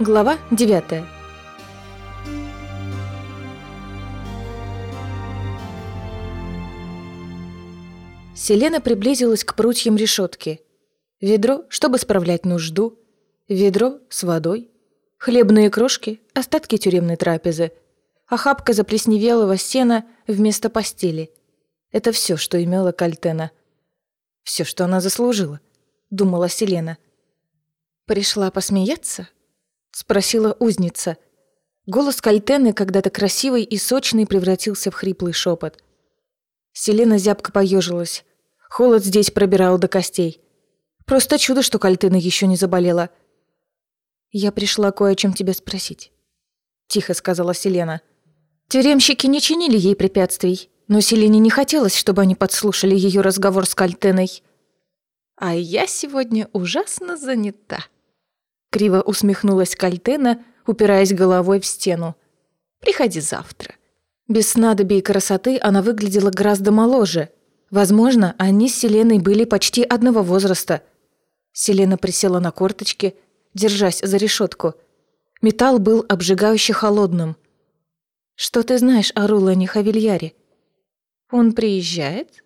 Глава 9 Селена приблизилась к прутьям решетки. Ведро, чтобы справлять нужду, ведро с водой, хлебные крошки, остатки тюремной трапезы, охапка заплесневелого сена вместо постели. Это все, что имела Кальтена. Все, что она заслужила, думала Селена. Пришла посмеяться? Спросила узница. Голос Кальтены, когда-то красивый и сочный, превратился в хриплый шепот. Селена зябко поежилась. Холод здесь пробирал до костей. Просто чудо, что Кальтена еще не заболела. «Я пришла кое о чем тебя спросить», — тихо сказала Селена. Тюремщики не чинили ей препятствий, но Селене не хотелось, чтобы они подслушали ее разговор с Кальтеной. «А я сегодня ужасно занята», Криво усмехнулась Кальтена, упираясь головой в стену. «Приходи завтра». Без снадобий и красоты она выглядела гораздо моложе. Возможно, они с Селеной были почти одного возраста. Селена присела на корточки, держась за решетку. Металл был обжигающе холодным. «Что ты знаешь о Рулане Хавильяре?» «Он приезжает?»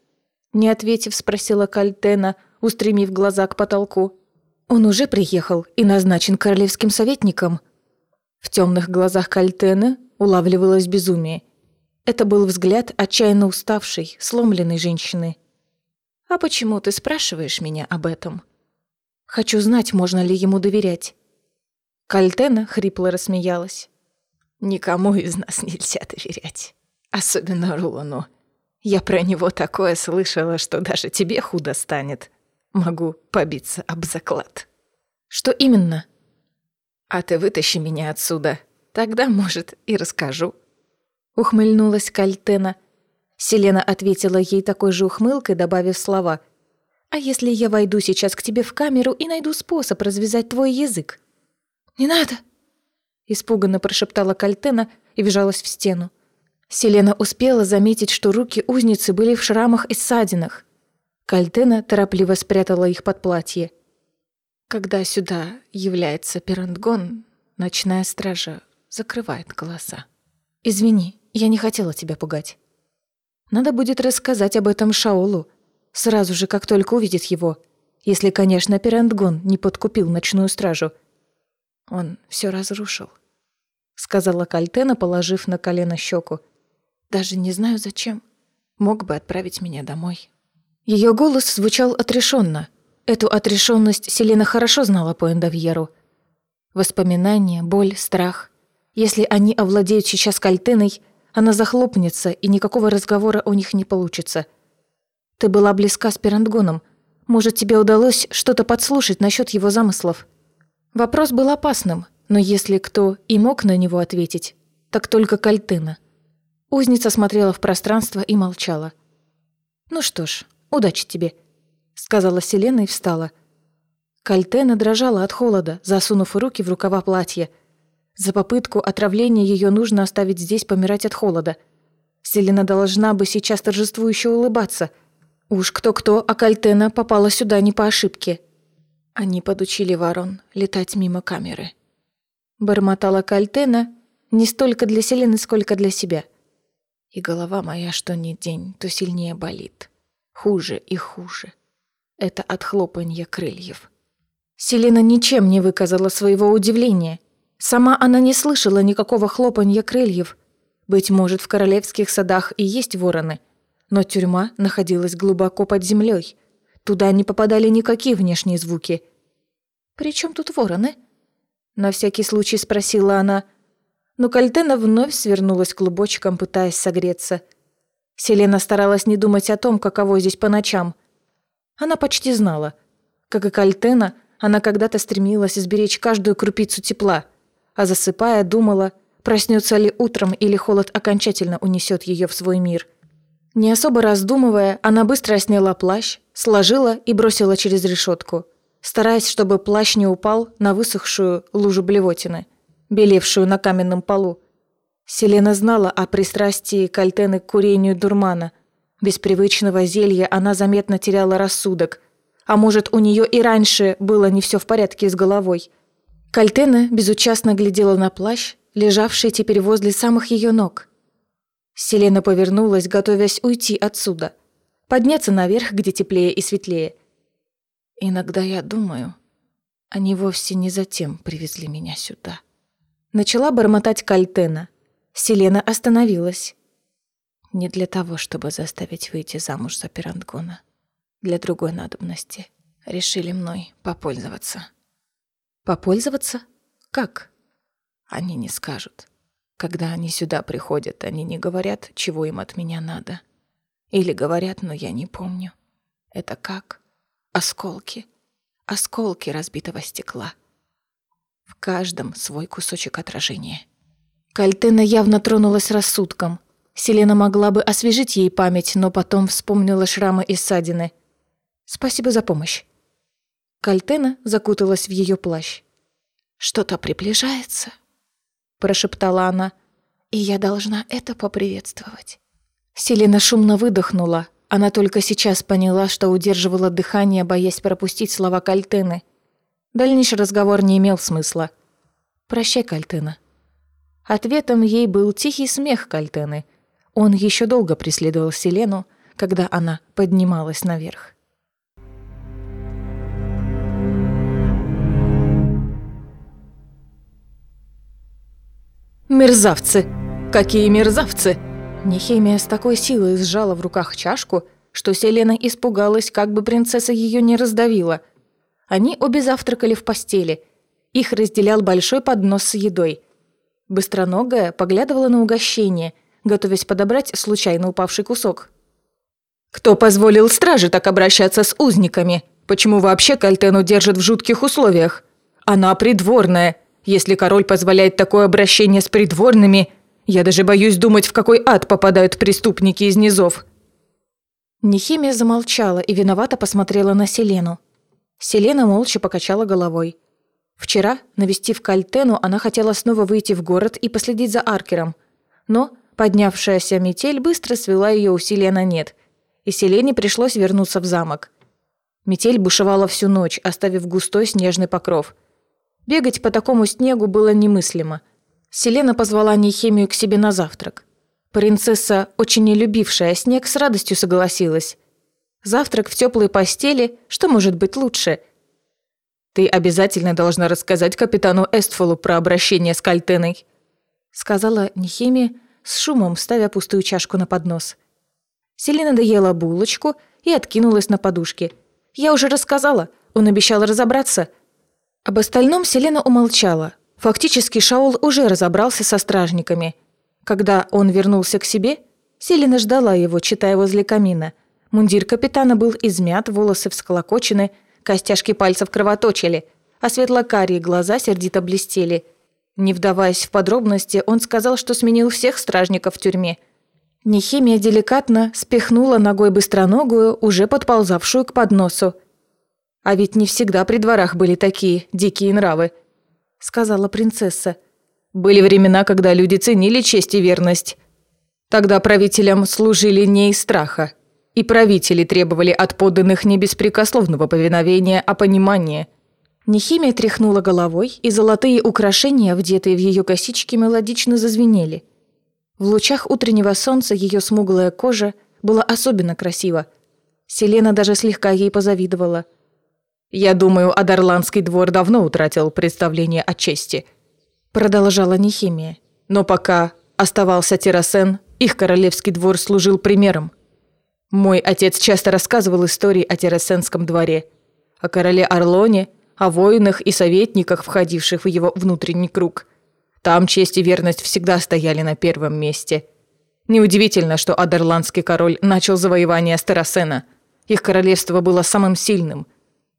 Не ответив, спросила Кальтена, устремив глаза к потолку. Он уже приехал и назначен королевским советником. В темных глазах Кальтена улавливалось безумие. Это был взгляд отчаянно уставшей, сломленной женщины. «А почему ты спрашиваешь меня об этом?» «Хочу знать, можно ли ему доверять». Кальтена хрипло рассмеялась. «Никому из нас нельзя доверять. Особенно Рулану. Я про него такое слышала, что даже тебе худо станет. Могу побиться об заклад. Что именно? А ты вытащи меня отсюда. Тогда, может, и расскажу. Ухмыльнулась Кальтена. Селена ответила ей такой же ухмылкой, добавив слова. «А если я войду сейчас к тебе в камеру и найду способ развязать твой язык?» «Не надо!» Испуганно прошептала Кальтена и вжалась в стену. Селена успела заметить, что руки узницы были в шрамах и ссадинах. Кальтена торопливо спрятала их под платье. Когда сюда является Пирандгон, ночная стража закрывает глаза. «Извини, я не хотела тебя пугать. Надо будет рассказать об этом Шаолу, сразу же, как только увидит его, если, конечно, Пирандгон не подкупил ночную стражу. Он все разрушил», — сказала Кальтена, положив на колено щеку. «Даже не знаю, зачем. Мог бы отправить меня домой». Ее голос звучал отрешенно. Эту отрешенность Селена хорошо знала по Эндовьеру. Воспоминания, боль, страх. Если они овладеют сейчас Кальтеной, она захлопнется, и никакого разговора у них не получится. Ты была близка с Пирандгоном. Может, тебе удалось что-то подслушать насчет его замыслов? Вопрос был опасным, но если кто и мог на него ответить, так только Кальтена. Узница смотрела в пространство и молчала. Ну что ж, Удачи тебе», — сказала Селена и встала. Кальтена дрожала от холода, засунув руки в рукава платья. За попытку отравления ее нужно оставить здесь помирать от холода. Селена должна бы сейчас торжествующе улыбаться. Уж кто-кто, а Кальтена попала сюда не по ошибке. Они подучили ворон летать мимо камеры. Бормотала Кальтена не столько для Селены, сколько для себя. И голова моя что ни день, то сильнее болит хуже и хуже. Это от хлопанья крыльев. Селена ничем не выказала своего удивления. Сама она не слышала никакого хлопанья крыльев. Быть может, в королевских садах и есть вороны, но тюрьма находилась глубоко под землей. Туда не попадали никакие внешние звуки. «При чем тут вороны?» На всякий случай спросила она. Но Кальтена вновь свернулась клубочком, пытаясь согреться – Селена старалась не думать о том, каково здесь по ночам. Она почти знала. Как и Кальтена, она когда-то стремилась изберечь каждую крупицу тепла, а засыпая, думала, проснется ли утром или холод окончательно унесет ее в свой мир. Не особо раздумывая, она быстро сняла плащ, сложила и бросила через решетку, стараясь, чтобы плащ не упал на высохшую лужу блевотины, белевшую на каменном полу. Селена знала о пристрастии Кальтены к курению дурмана. Без привычного зелья она заметно теряла рассудок. А может, у нее и раньше было не все в порядке с головой. Кальтена безучастно глядела на плащ, лежавший теперь возле самых ее ног. Селена повернулась, готовясь уйти отсюда, подняться наверх, где теплее и светлее. «Иногда я думаю, они вовсе не затем привезли меня сюда». Начала бормотать Кальтена. Селена остановилась. Не для того, чтобы заставить выйти замуж за Пирангона. Для другой надобности. Решили мной попользоваться. Попользоваться? Как? Они не скажут. Когда они сюда приходят, они не говорят, чего им от меня надо. Или говорят, но я не помню. Это как? Осколки. Осколки разбитого стекла. В каждом свой кусочек отражения. Кальтена явно тронулась рассудком. Селена могла бы освежить ей память, но потом вспомнила шрамы и ссадины. «Спасибо за помощь». Кальтена закуталась в ее плащ. «Что-то приближается», — прошептала она, — «и я должна это поприветствовать». Селена шумно выдохнула. Она только сейчас поняла, что удерживала дыхание, боясь пропустить слова Кальтены. Дальнейший разговор не имел смысла. «Прощай, Кальтена». Ответом ей был тихий смех Кальтены — он еще долго преследовал Селену, когда она поднималась наверх. «Мерзавцы! Какие мерзавцы!» Нехемия с такой силой сжала в руках чашку, что Селена испугалась, как бы принцесса ее не раздавила. Они обе завтракали в постели. Их разделял большой поднос с едой. Быстроногая поглядывала на угощение – готовясь подобрать случайно упавший кусок. «Кто позволил страже так обращаться с узниками? Почему вообще Кальтену держат в жутких условиях? Она придворная. Если король позволяет такое обращение с придворными, я даже боюсь думать, в какой ад попадают преступники из низов». Нехимия замолчала и виновато посмотрела на Селену. Селена молча покачала головой. Вчера, навестив Кальтену, она хотела снова выйти в город и последить за Аркером. Но Поднявшаяся метель быстро свела ее усилия на нет, и Селене пришлось вернуться в замок. Метель бушевала всю ночь, оставив густой снежный покров. Бегать по такому снегу было немыслимо. Селена позвала Нехемию к себе на завтрак. Принцесса, очень не любившая снег, с радостью согласилась. Завтрак в теплой постели, что может быть лучше? «Ты обязательно должна рассказать капитану Эстфолу про обращение с Кальтеной», сказала Нехемия, с шумом ставя пустую чашку на поднос. Селина доела булочку и откинулась на подушке. «Я уже рассказала, он обещал разобраться». Об остальном Селена умолчала. Фактически Шаул уже разобрался со стражниками. Когда он вернулся к себе, Селина ждала его, читая возле камина. Мундир капитана был измят, волосы всколокочены, костяшки пальцев кровоточили, а светло-карие глаза сердито блестели – не вдаваясь в подробности, он сказал, что сменил всех стражников в тюрьме. Нехимия деликатно спихнула ногой быстроногую, уже подползавшую к подносу. «А ведь не всегда при дворах были такие дикие нравы», — сказала принцесса. «Были времена, когда люди ценили честь и верность. Тогда правителям служили не из страха, и правители требовали от подданных не беспрекословного повиновения, а понимания». Нехимия тряхнула головой, и золотые украшения, вдетые в ее косички, мелодично зазвенели. В лучах утреннего солнца ее смуглая кожа была особенно красива. Селена даже слегка ей позавидовала. «Я думаю, Адарландский двор давно утратил представление о чести», продолжала Нехимия. «Но пока оставался Террасен, их королевский двор служил примером. Мой отец часто рассказывал истории о Террасенском дворе, о короле Орлоне о воинах и советниках, входивших в его внутренний круг. Там честь и верность всегда стояли на первом месте. Неудивительно, что Адерландский король начал завоевание Стерасена. Их королевство было самым сильным.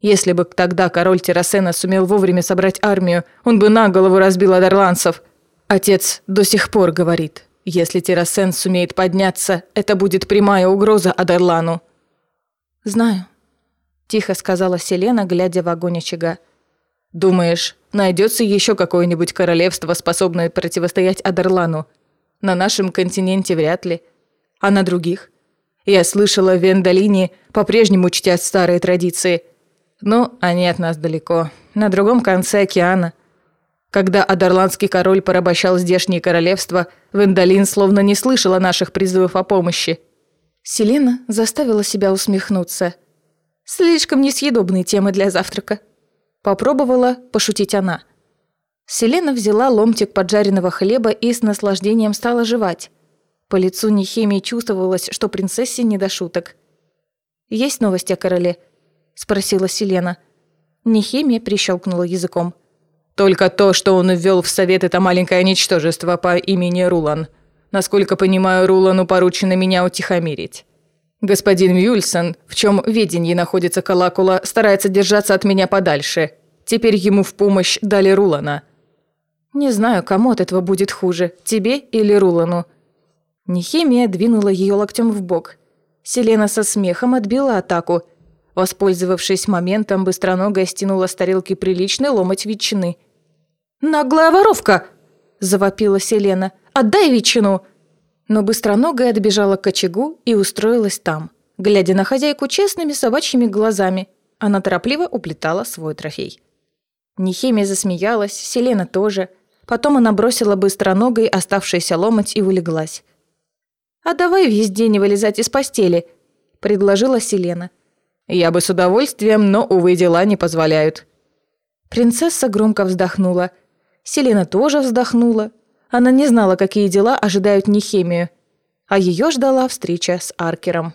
Если бы тогда король Террасена сумел вовремя собрать армию, он бы на голову разбил адерландцев. Отец до сих пор говорит, если Террасен сумеет подняться, это будет прямая угроза Адерлану. «Знаю», Тихо сказала Селена, глядя в огонь очага. «Думаешь, найдется еще какое-нибудь королевство, способное противостоять Адерлану? На нашем континенте вряд ли. А на других? Я слышала, в Вендолине по-прежнему чтят старые традиции. Но они от нас далеко, на другом конце океана. Когда Адерландский король порабощал здешние королевства, Вендалин словно не слышала наших призывов о помощи. Селена заставила себя усмехнуться. Слишком несъедобные темы для завтрака. Попробовала пошутить она. Селена взяла ломтик поджаренного хлеба и с наслаждением стала жевать. По лицу Нехемии чувствовалось, что принцессе не до шуток. «Есть новости о короле?» – спросила Селена. Нехемия прищелкнула языком. «Только то, что он ввел в совет это маленькое ничтожество по имени Рулан. Насколько понимаю, Рулану поручено меня утихомирить. Господин Мюльсон, в чем веденье находится Калакула, старается держаться от меня подальше. Теперь ему в помощь дали Рулана». «Не знаю, кому от этого будет хуже, тебе или Рулану». Нехемия двинула ее локтем в бок. Селена со смехом отбила атаку. Воспользовавшись моментом, быстроногая стянула с тарелки приличный ломоть ветчины. «Наглая воровка!» – завопила Селена. «Отдай ветчину!» Но быстроногая отбежала к очагу и устроилась там, глядя на хозяйку честными собачьими глазами. Она торопливо уплетала свой трофей. Нехемия засмеялась, Селена тоже. Потом она бросила быстроногой оставшийся ломоть и улеглась. «А давай весь день вылезать из постели», – предложила Селена. «Я бы с удовольствием, но, увы, дела не позволяют». Принцесса громко вздохнула. Селена тоже вздохнула. Она не знала, какие дела ожидают Нехемию. А ее ждала встреча с Аркером.